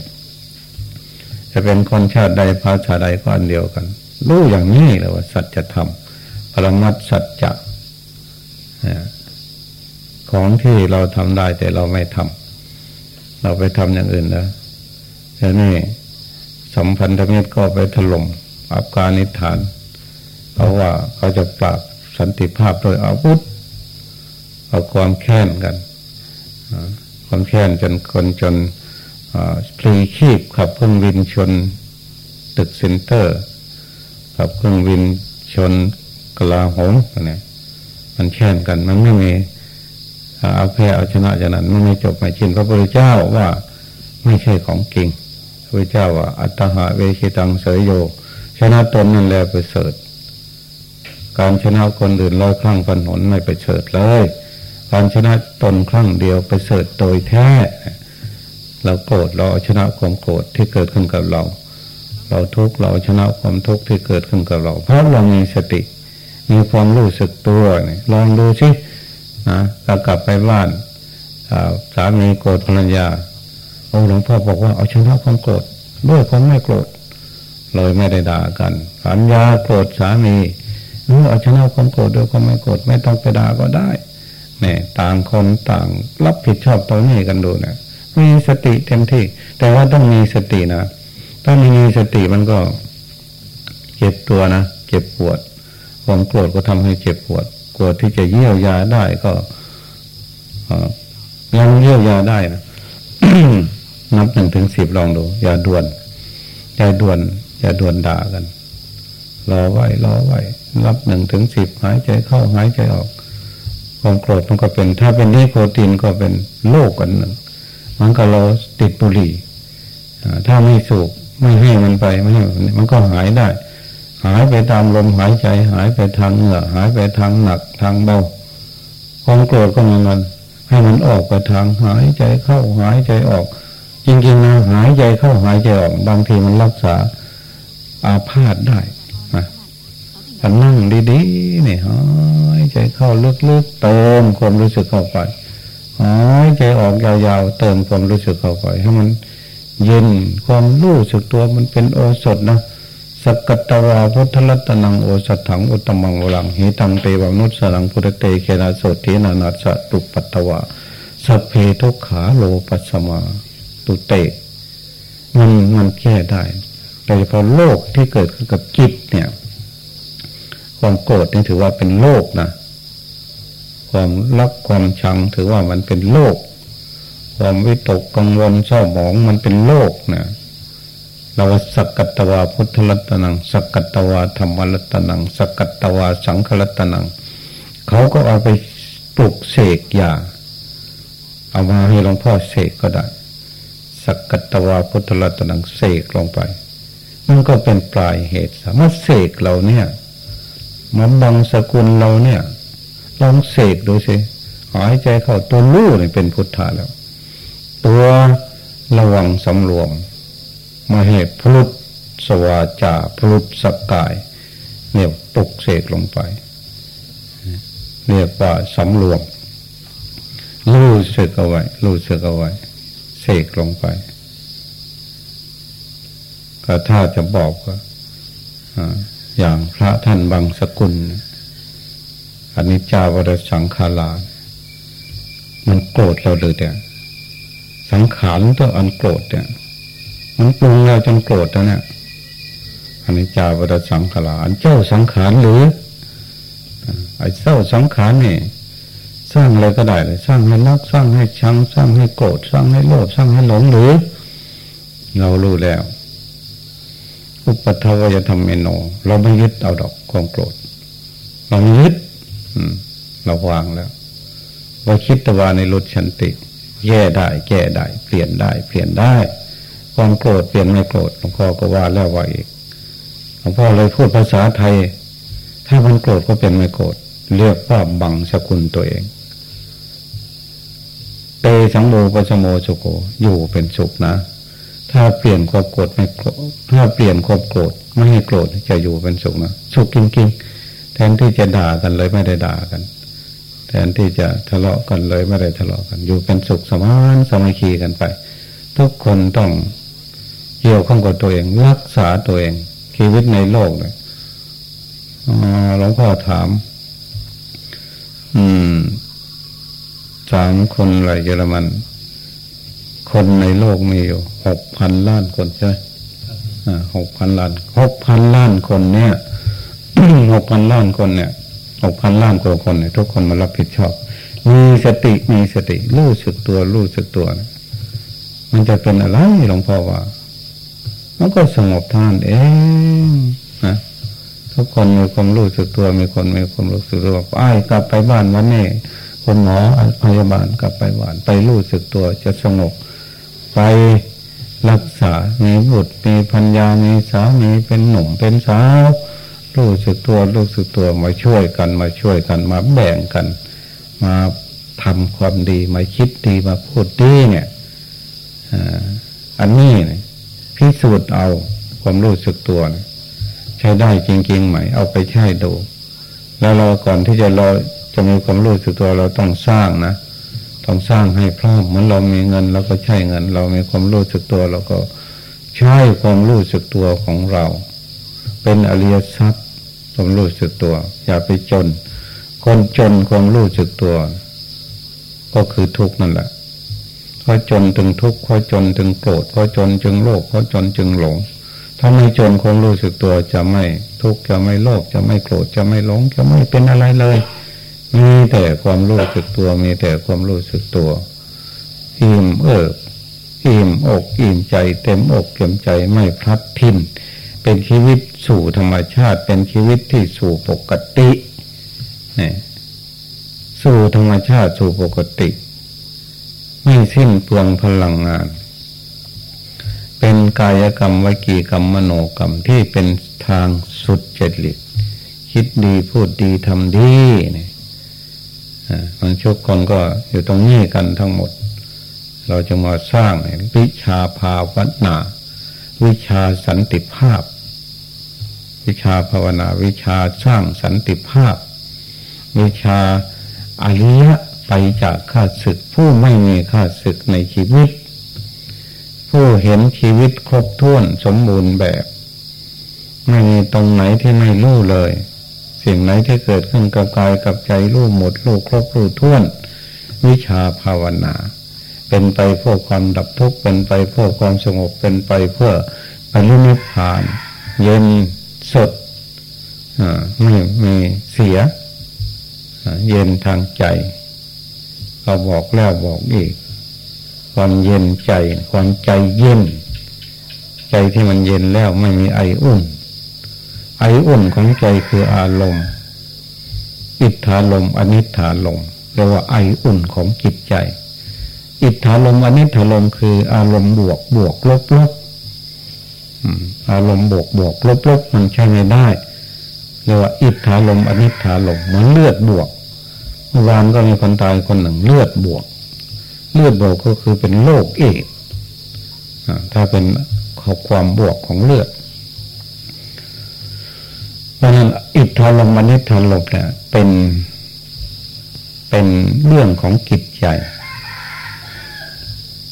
จะเป็นคนชาติใดภาษาใดก็อันเดียวกัน รู้อย่างนี้เลยว่า สัจธรรมปรมัตสัจจะของที่เราทำได้แต่เราไม่ทำเราไปทำอย่างอื่นนะแล้วนี่สัมพันธมิตรก็ไปถล่มอัฟกานิสถาน เพราะว่าเขาจะปราบสันติภาพโดยอาวุธเอาความแค้นกันความแค้นจนคนจน พลีชีพขับเครื่องบินชนตึกเซ็นเตอร์ขับเครื่องบินชนกลาโหมเนี่ยมันแค้นกัน มันไม่มีเอาแพ้เอาชนะจากนั้นมันไม่จบไม่ชินพระพุทธเจ้าว่าไม่ใช่ของจริงพระพุทธเจ้าว่า อัตหะเวชิตังเสยโย ชนะตนนั่นแหละไปเสดการชนะคนอื่นร้อยครั้งพันหนไม่ไปเสดเลย การชนะตนครั้งเดียวไปเสดโดยแท้ เราโกรธเราชนะความโกรธที่เกิดขึ้นกับเรา เราทุกข์เราชนะความทุกข์ที่เกิดขึ้นกับเรา เพราะเรามีสติ มีความรู้สึกตัวนี่ลองดูสินะเรากลับไปบ้านสามีโกรธภรรยาโอ้หลวงพ่อบอกว่าเอาชนะความโกรธด้วยความไม่โกรธเลยไม่ได้ด่ากันภรรยาโกรธสามีหรือเอาชนะความโกรธด้วยความไม่โกรธไม่ต้องไปด่าก็ได้เนี่ยต่างคนต่างรับผิดชอบตรงนี้กันดูนะ มีสติเต็มที่ แต่ว่าต้องมีสตินะถ้าไม่มีสติมันก็เจ็บตัวนะเจ็บปวดความโกรธก็ทำให้เจ็บปวดกวดที่จะเยียวยาได้ก็ยังเยียวยาได้นะนับหนึ่งถึงสิบลองดู อย่าด่วน อย่าด่วน อย่าด่วนด่ากัน รอไว้รอไว้นับหนึ่งถึงสิบหายใจเข้าหายใจออกความโกรธมันก็เป็น ถ้าเป็นนิโคตินก็เป็นโรคกันหนึ่ง มันก็เราติดบุหรี่ถ้าไม่สูบไม่ให้มันไปไม่ให้มันก็หายได้ หายไปตามลมหายใจ หายไปทางเหงื่อหายไปทางหนักทางเบาความโกรธก็เหมือนกันให้มันออกไปทางหายใจเข้าหายใจออก จริงๆนะหายใจเข้าหายใจออก บางทีมันรักษาอาพาธได้นะนั่งดีๆเนี่ยหายใจเข้าลึกๆเติมความรู้สึกเข้าไป ออกยาวๆเติมความรู้สึกเข้าไปให้มันเย็นความรู้สึกตัวมันเป็นโอสถนะสกัตตวาพุทธลัตนังโอสถังอุตมังวลังหิตังเตวนุสลังพุทธเตเคนาโสตินานาสตุปัตตวาสัพเพทุกขาโลปัสมาตุเตมันมันแก้ได้โดยเฉพาะโลกที่เกิดขึ้นกับจิตเนี่ย ความโกรธนี่ถือว่าเป็นโลกนะความรักความชังถือว่ามันเป็นโลก ความวิตกกังวลเศร้าหมองมันเป็นโลกนะเราสักกัตวาพุทธรัตนัง สักกัตวาธรรมรัตนัง สักกัตวาสังฆรัตนัง เขาก็เอาไปปลุกเสกยาเอามาให้หลวงพ่อเสกก็ได้ สักกัตวาพุทธรัตนังเสกลงไป มันก็เป็นปลายเหตุสามารถเสกเราเนี่ยมันบังสกุลเราเนี่ย ลองเสกดูสิหายใจเข้าตัวรู้เนี่ยเป็นพุทธะแล้ว ตัวระวังสำรวมมาเหตุพลุตสวาจาพลุตสกกาย เนี่ยปลุกเสกลงไปเรียกว่าสำรวมรู้สึกเอาไว้รู้สึกเอาไว้เสกลงไป ก็ถ้าจะบอกก็อย่างพระท่านบางสกุลอันนี้จาวรสังขารามันโกรธเราเลยเนี่ สังขารตัวอันโกรธเนี่ย มันปรุงเราจนโกรธแล้วเนี่ยอันนี้จาวรสังขารอันเจ้าสังขารหรือไอ้เจ้าสังขารนี่สร้างอะไรก็ได้เลยสร้างให้รักสร้างให้ชังสร้างให้โกรธสร้างให้โลภสร้างให้หลงหรือ เรารู้แล้ว อุปทวยธรรมเมโน เราไม่ยึดเอาดอกความโกรธ เราไม่ยึดเราวางแล้วเราคิดตวาในรถชันติ แย่ได้ แก้ได้ เปลี่ยนได้ เปลี่ยนได้ ความโกรธเปลี่ยนไม่โกรธหลวงพ่อก็ว่าแล้วว่าอีกหลวงพ่อเลยพูดภาษาไทย ถ้ามันโกรธก็เปลี่ยนไม่โกรธเรียกว่าบังสกุลตัวเอง เตสังโมปสโมสุโกอยู่เป็นสุขนะ ถ้าเปลี่ยนความโกรธไม่โกรธถ้าเปลี่ยนความโกรธไม่ให้โกรธจะอยู่เป็นสุขนะสุขจริงๆแทนที่จะด่ากันเลยไม่ได้ด่ากัน แทนที่จะทะเลาะกันเลยไม่ได้ทะเลาะกันอยู่เป็นสุขสมานสมัยคีกันไป ทุกคนต้องเกี่ยวข้องกับตัวเอง รักษาตัวเอง ชีวิตในโลกเลยหลวงพ่อถาม อืมสามคนอะไรเยอรมัน คนในโลกมีอยู่หกพันล้านคนใช่ไหมหกพันล้านหกพันล้านคนเนี่ยหกพันล้านคนเนี่ย หกพันล้านกว่าคนเนี่ยทุกคนมารับผิดชอบ มีสติมีสติรู้สึกตัวรู้สึกตัวนะมันจะเป็นอะไรหลวงพ่อว่า มันก็สงบท่านเองนะทุกคนมีความรู้สึกตัวมีคนมีความรู้สึกตัวไอ้กลับไปบ้านวันนี้คนหมอพยาบาลกลับไปบ้าน ไปรู้สึกตัวจะสงบไปรักษา มีบุตรมีพัญญามีสามีเป็นหนุ่มเป็นสาว รู้สึกตัวรู้สึกตัวมาช่วยกันมาช่วยกันมาแบ่งกัน มาทำความดีมาคิดดีมาพูดดีเนี่ยอันนี้เนี่ยพิสูจน์เอาความรู้สึกตัวใช้ได้จริงๆไหม เอาไปใช้ดู แล้วเราก่อนที่จะเราจะมีความรู้สึกตัวเราต้องสร้างนะต้องสร้างให้พร้อมเหมือนเรามีเงินเราก็ใช้เงิน เรามีความรู้สึกตัวเราก็ใช้ความรู้สึกตัวของเรา เป็นอริยทรัพย์ความรู้สึกตัว อย่าไปจน คนจนความรู้สึกตัว ก็คือทุกข์นั่นแหละเพราะจนถึงทุกข์เพราะจนถึงโกรธเพราะจนจึงโลภเพราะจนจึงหลง ถ้าไม่จนความรู้สึกตัวจะไม่ทุกข์จะไม่โลภจะไม่โกรธจะไม่หลง จะไม่เป็นอะไรเลย มีแต่ความรู้สึกตัวมีแต่ความรู้สึกตัวอิ่มเอิบอิ่มอกอิ่มใจเต็มอกเต็มใจไม่พลัดทิ้น เป็นชีวิตสู่ธรรมชาติ เป็นชีวิตที่สู่ปกติเนี่ยสู่ธรรมชาติสู่ปกติ ไม่สิ้นเปลืองพลังงาน เป็นกายกรรมวิกีกรรมมโนกรรมที่เป็นทางสุดเจริญคิดดีพูดดีทำดีเนี่ยมันชุกคนก็อยู่ตรงนี้กันทั้งหมด เราจะมาสร้างวิชาภาวนา วิชาสันติภาพ วิชาภาวนาวิชาสร้างสันติภาพ วิชาอริยะไปจากข้าศึก ผู้ไม่มีข้าศึกในชีวิต ผู้เห็นชีวิตครบถ้วนสมบูรณ์แบบ ไม่มีตรงไหนที่ไม่รู้เลย สิ่งไหนที่เกิดขึ้นกับกายกับใจรู้หมดรู้ครบรู้ท้วน วิชาภาวนา เป็นไปเพื่อความดับทุกข์เป็นไปเพื่อความสงบเป็นไปเพื่อปรินิพพาน เย็น สดไม่มีเสีย เย็นทางใจเราบอกแล้วบอกอีก ความเย็นใจ ความใจเย็น ใจที่มันเย็นแล้วไม่มีไออุ่น ไออุ่นของใจคืออารมณ์อิทธาลมอนิธาลมเรียกว่าไออุ่นของจิตใจ อิทธาลมอนิธาลมคืออารมณ์บวกบวกลบลบ อารมณ์บวกบวกลบลบมันใช่ไม่ได้เรียกว่าอิทธาลมอนิธาลมเหมือนเลือดบวกเมื่อวานก็มีคนตายคนหนึ่งเลือดบวก เลือดบวกก็คือเป็นโรคเอดถ้าเป็นข้อความบวกของเลือดเพราะนั้นอิทธาลมอนิทาลมเนี่ยเป็นเป็นเรื่องของจิตใจ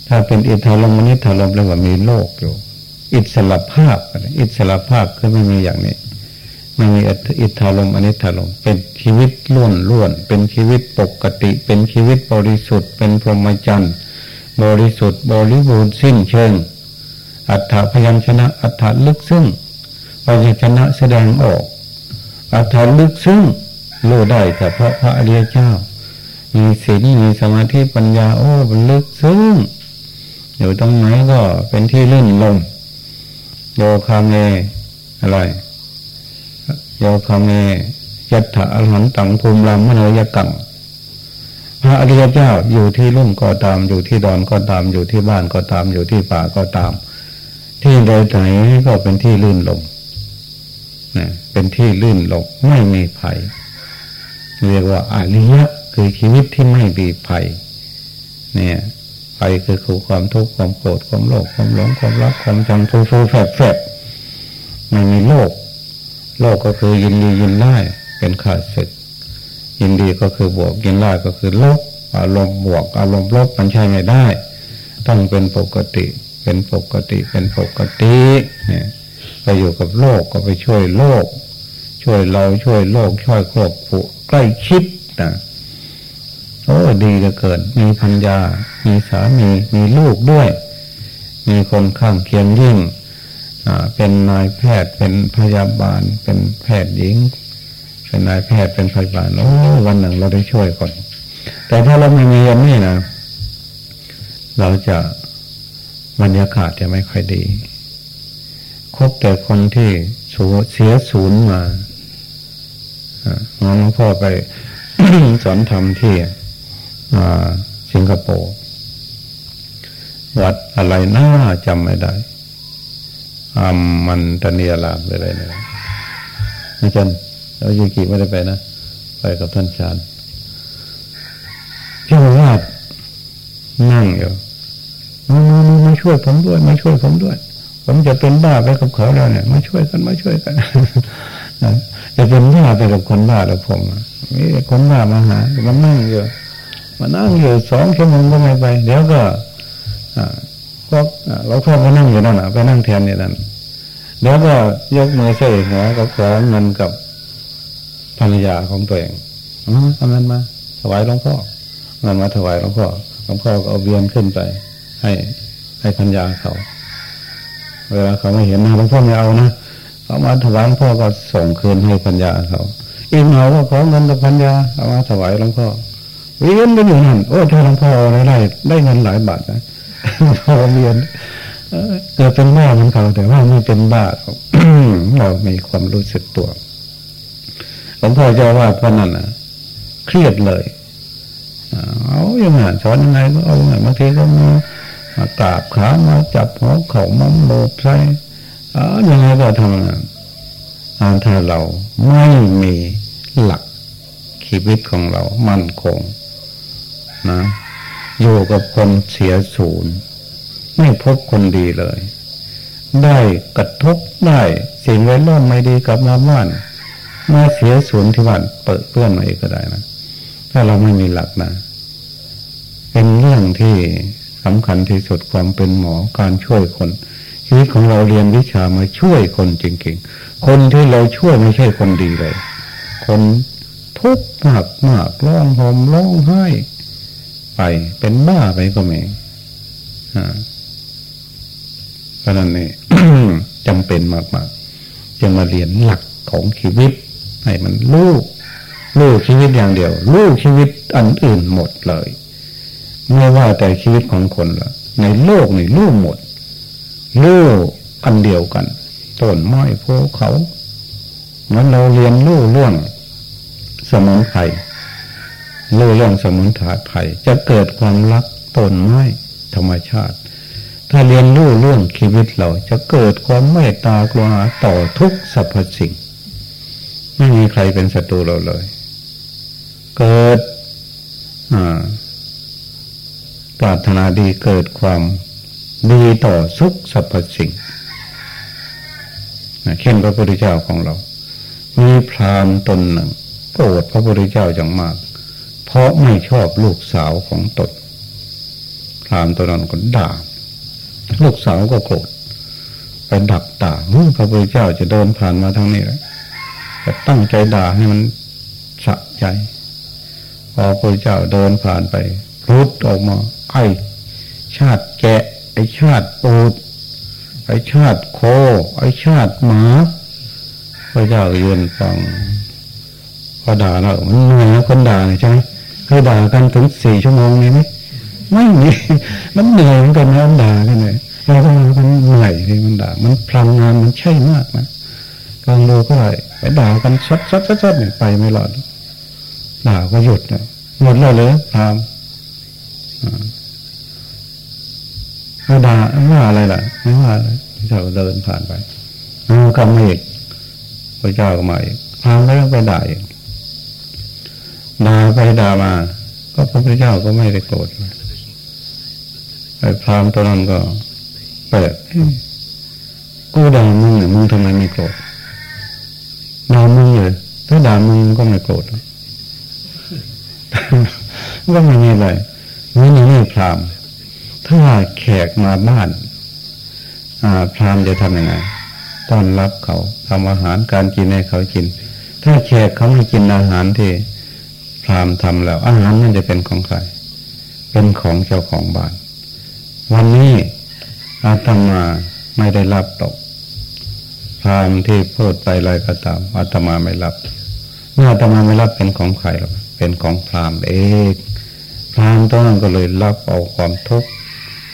ถ้าเป็นอิทธาลมมนิทธาลมเรียกว่ามีโลกอยู่ อิสระภาพอิสระภาพคือไม่มีอย่างนี้ไม่มีอิทธาลมอนิทธาลมเป็นชีวิตล้วนล้วน เป็นชีวิตปกติ เป็นชีวิตบริสุทธิ์ เป็นพรหมจรรย์บริสุทธิ์บริบูรณ์สิ้นเชิง อัฏฐพยัญชนะอัฏฐลึกซึ้งพยัญชนะแสดงออก อัฏฐลึกซึ้งรู้ได้แต่เฉพาะพระอริยเจ้า มีศีลมีสมาธิปัญญาโอ้มันลึกซึ้งอยู่ตรงไหนก็เป็นที่ลื่นลม โยคาเมอะไร โยคาเมยัตถะอรหันตังภูมิรามมโนยกังพระอริยเจ้าอยู่ที่ลุ่มก็ตาม อยู่ที่ดอนก็ตาม อยู่ที่บ้านก็ตาม อยู่ที่ป่าก็ตาม ที่ใดไหนก็เป็นที่ลื่นลมนะเป็นที่ลื่นลมไม่มีภัย เรียกว่าอริยะคือชีวิตที่ไม่มีภัย เนี่ย ภัยคือคือความทุกข์ความโกรธความโลภความหลงความรักความจังฟูฟูแฝบแฝบไม่มีโลก โลกก็คือยินดียินได้เป็นขาดศึกยินดีก็คือบวกยินได้ก็คือลบอารมณ์บวก อารมณ์ลบมันใช่ไม่ได้ ต้องเป็นปกติ เป็นปกติเป็นปกติเนี่ยไปอยู่กับโลกก็ไปช่วยโลก ช่วยเราช่วยโลกช่วยครอบครัวใกล้ชิดนะ โอ้ดีเหลือเกิน มีพัญญา มีสามี มีลูกด้วย มีคนข้างเคียงยิ่งเป็นนายแพทย์เป็นพยาบาล เป็นแพทย์หญิง เป็นนายแพทย์เป็นพยาบาลโอ้วันหนึ่งเราได้ช่วยก่อน แต่ถ้าเราไม่มีอย่างนี้นะเราจะบรรยากาศจะไม่ค่อยดี คบแต่คนที่เสียศูนย์มาหลวงพ่อไปสอนธรรมที่ สิงคโปร์วัดอะไรน่าจำไม่ได้อามันตเนียลามอะไรเนี่ยอาจารย์แล้วยูกิไม่ได้ไปนะ ไปกับท่านชานพี่ว่านั่งอยู่มามามามาช่วยผมด้วย มาช่วยผมด้วย ผมจะเป็นบ้าไปกับเขาแล้วเนี่ย มาช่วยกัน มาช่วยกันจะเป็นบ้าไปกับคนบ้าแล้วผมนี่คนบ้ามาหามานั่งอยู่ มานั่งอยู่สองชั่วโมงก็ไม่ไป เดี๋ยวก็ก็เราพ่อก็นั่งอยู่นั่นอะไปนั่งแทนนี่นั่นแล้วก็ยกมือใส่หัวก็ขอเงินกับภรรยาของตัวเองอ๋อเอาเงินมาถวายหลวงพ่อเงินมาถวายหลวงพ่อหลวงพ่อก็เอาเบียนขึ้นไป ให้ให้พัญญาเขา เวลาเขาไม่เห็นนะหลวงพ่อไม่เอานะเขามาถวายหลวงพ่อก็ส่งคืนให้พัญญาเขาอีกหน่อยก็ขอเงินกับพัญญาเอามาถวายหลวงพ่อ เวียนไปอยู่นั่นโอ้ถ้าหลวงพ่อได้ได้ได้เงินหลายบาทนะพอเรียนเกิดเป็นบ้าของเขา แต่ว่าไม่เป็นบ้าเรามีความรู้สึกตัวหลวงพ่อเจ้าว่าพระนั่นนะเครียดเลยเอาอย่างไงสอนยังไงก็เอาไงบางทีก็มามากราบขามาจับหัวเข่ามาโบใส่อยังไงก็ทำอาถ้าเราไม่มีหลักชีวิตของเรา มั่นคง นะอยู่กับคนเสียศูนย์ ไม่พบคนดีเลย ได้กระทบได้สิ่งแวดล้อมไม่ดีกับมาบ้านมาเสียศูนย์ที่บ้านเปิดเพื่อนมาเอีกก็ได้นะถ้าเราไม่มีหลักนะเป็นเรื่องที่สำคัญที่สุดความเป็นหมอการช่วยคนชีวิตของเราเรียนวิชามาช่วยคนจริงๆ คนที่เราช่วยไม่ใช่คนดีเลย คนทุกข์มากมากร้องห่มร้องไห้ ไป เป็นบ้าไปก็ไม่อ่าราะนั้นนี่จำเป็นมากๆจะมาเรียนหลักของชีวิต ให้มันลูกลูกชีวิตอย่างเดียว ลูกชีวิตอันอื่นหมดเลย ไม่ว่าแต่ชีวิตของคนละในโลกนี่ลูกหมดลูกอันเดียวกันต้นไม้ภูเขาเหมือนเราเรียนลูกเรื่องสมุนไพร ลูกเรื่องสมุนไพรจะเกิดความรักต้นไม้ธรรมชาติ ถ้าเรียนรู้เรื่องชีวิตเราจะเกิดความเมตตากรุณาต่อทุกสรรพสิ่ง ไม่มีใครเป็นศัตรูเราเลย เกิดปรารถนาดีเกิดความดีต่อสุขสรรพสิ่งเช่นพระพุทธเจ้าของเรา มีพรามตนหนึ่งโกรธพระพุทธเจ้าอย่างมาก เพราะไม่ชอบลูกสาวของตนพรามตัวนั้นก็ด่า ลูกสาวก็โกรธไปดักด่าพระพุทธเจ้าจะเดินผ่านมาทางนี้แล้วจะตั้งใจด่าให้มันสะใจ พอพระพุทธเจ้าเดินผ่านไปรุดออกมา ไอ้ชาติแกะ ไอ้ชาติปูด ไอ้ชาติโค ไอ้ชาติหมาพระเจ้าเยืนฟังพอด่าเรามันเหนื่อยคนด่าใช่ไหม เคยด่ากันถึงสี่ชั่วโมงนี้ไหมไม่มีมันเหนื่อยเหมือนกันนะมันด่ากันเลยเราก็มันเหนื่อยที่มันด่า มันพลังงานมันใช่มากนะลองดูก็ได้ไปด่ากันซัดซัดซัดซัดเนี่ยไปไม่รอดด่าก็หยุดนะหมดแล้วเลยพราหมณ์เราด่าว่าอะไรล่ะ ไม่ว่าอะไรเจ้าเดินผ่านไปเอาคำอีกพระเจ้าก็มาอีกพราหมณ์ก็ต้องไปด่าอีก ด่าไปด่ามา ก็พระพุทธเจ้าก็ไม่ได้โกรธไอ้พรามตัวนั้นก็เปิดกูด่ามึงเนี่ยมึงทำไมไม่โกรธด่ามึงเลยถ้าด่ามึงก็ไม่โกรธก็ไม่มีอะไรนี่นี่พรามถ้าแขกมาบ้าน อ่า พรามจะทำยังไงต้อนรับเขาทำอาหารการกินให้เขากิน ถ้าแขกเขาไม่กินอาหารที่ พรามทำแล้วอาหารนั่นจะเป็นของใคร เป็นของเจ้าของบ้าน วันนี้อาตมาไม่ได้รับตก พรามที่พูดไปอะไรก็ตามอาตมาไม่รับ เมื่ออาตมาไม่รับเป็นของใครหรอกเป็นของพรามเองพรามตัวนั้นก็เลยรับเอาความทุกข์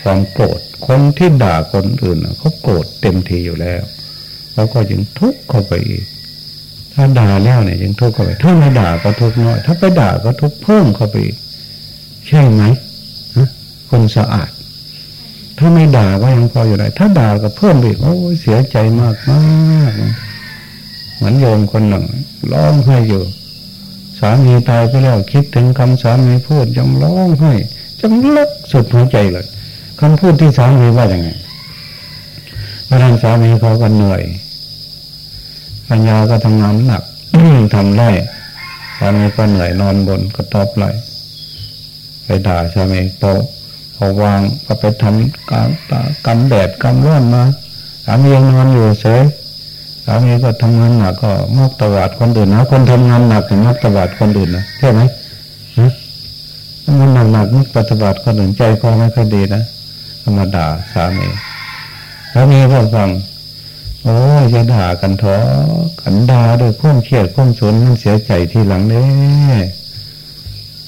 ความโกรธคนที่ด่าคนอื่นเขาโกรธเต็มทีอยู่แล้วเขาก็ยังทุกข์เข้าไปอีก ถ้าด่าแล้วเนี่ยยังทุกข์เข้าไปถ้าไม่ด่าก็ทุกข์น้อย ถ้าไปด่าก็ทุกข์เพิ่มเข้าไป ใช่ไหมคนสะอาด ถ้าไม่ด่าก็ยังพออยู่ได้ ถ้าด่าก็เพิ่มอีกโอ้เสียใจมากมากเหมือนโยมคนหนึ่งร้องไห้อยู่ สามีตายไปแล้วคิดถึงคำสามีพูดยังร้องไห้จังลักสุดหัวใจเลยคำพูดที่สามีว่าอย่างไงวันนั้นสามีเขาก็เหนื่อย ปัญญาก็ทำงานหนักทำไรสามีก็เหนื่อยนอนบนก็ตอบไรไปด่าสามีโตพอวางก็ไปทำกำกำแดดกำร้อนมาสามียังนอนอยู่เฉยสามีก็ทำงานหนักก็มอกตวาดคนอื่นนะคนทำงานหนักถึงมอกตวาดคนอื่นนะใช่ไหมมันหนักหนักมอกปฏิบัติคนอื่นใจคอไม่ค่อยดีนะธรรมดาสามีสามีก็ฟัง โอ้ยจะด่ากันท้อกันดาด้วยข้อมเครียดข้อมสนมันเสียใจทีหลังเด้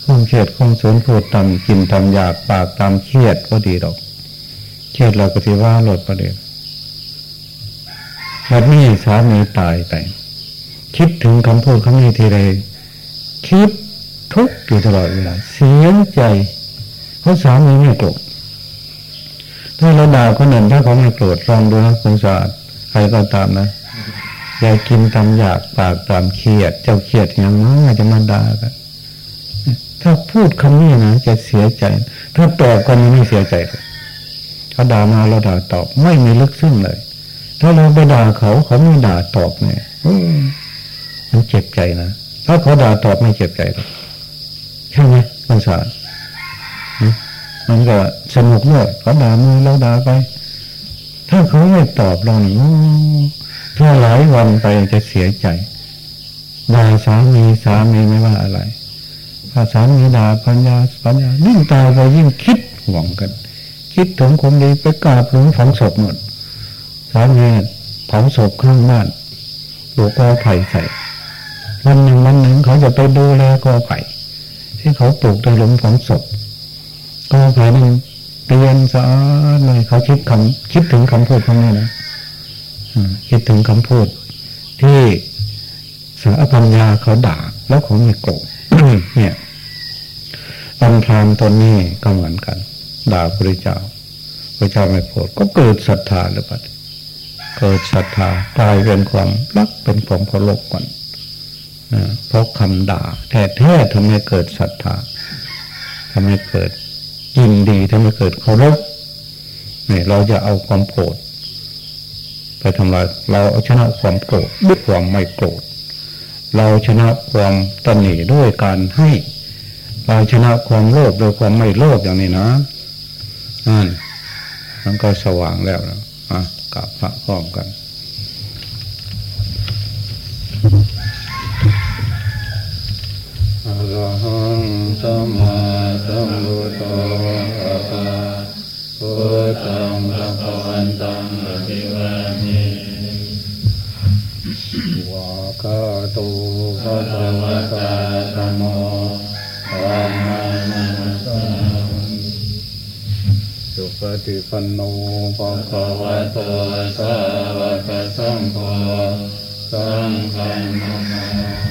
ข้อมเครียดข้อมสนพูดตำกินตำอยากปากตำเครียดก็ดีหรอกเครียดเราก็ที่ว่าหลดประเดี๋ยวแบบนี้สามีตายไป คิดถึงคำพูดคำนี้ทีไรคิดทุกข์อยู่ตลอดเวลาเสียใจเพราะสามีไม่โกรธถ้าเราด่าคนอื่นถ้าเขาไม่โกรธลองดูนะคุณสะอาดใครก็ตามนะอย่ากินตามอยากปากตามเครียด เจ้าเครียดอย่างน้อยจะมาด่ากันถ้าพูดคำนี้นะจะเสียใจ ถ้าตอบกันไม่เสียใจเขาด่ามาเราด่าตอบ ไม่มีลึกซึ้งเลย ถ้าเราไปด่าเขาเขาไม่ด่าตอบเนี่ยมันเจ็บใจนะถ้าเขาด่าตอบไม่เจ็บใจหรอกใช่ไหมคุณสาดมันก็สนุกด้วยเขาด่ามือเราด่าไป ถ้าเขาไม่ตอบเราหนูถ้าหลายวันไปจะเสียใจด่าสามีสามีไม่ว่าอะไรถ้าสามีด่าปัญญาปัญญายิ่งตายไปยิ่งคิดห่วงกัน คิดถึงคนดีไปกราบหลวงฝังศพหมดสามีเผาศพข้างบ้านหลวงพ่อไผ่ใส่วันหนึ่งวันหนึ่งเขาจะไปดูแลกอไผ่ที่เขาปลูกในหลุมฝังศพก็ภายใน เรียนสอนเลยเขาคิดคำคิดถึงคำพูดคำนี้นะคิดถึงคำพูด ที่สาปัญญาเขาด่า แล้วเขาไม่โกรธเนี่ยอันพรามตอนนี้ก็เหมือนกัน ด่าพระเจ้าพระเจ้าไม่โกรธก็เกิดศรัทธาหรือเปล่าเกิดศรัทธากลายเป็นความรักเป็นความเคารพก่อนเพราะคำด่าแท้แท้ทำให้เกิดศรัทธาทำให้เกิด ยินดีทำให้เกิดเคารพเนี่ยเราจะเอาความโกรธไปทำลายเราเอาชนะความโกรธด้วยความไม่โกรธเราชนะความตนีด้วยการให้ เราชนะความโลภโดยความไม่โลภอย่างนี้นะนั่นมันก็สว่างแล้วนะอะกับพระพร้อมกันอรหัง สัมมาสัมพุทโธภะคะพุทธังภะคะวันตังอภิวามิวะกาตุภะคะวะตาธัมโมธัมมังนัสสามิสุปฏิปันโนภะคะวะโตสาวกสังโฆสังฆังนาม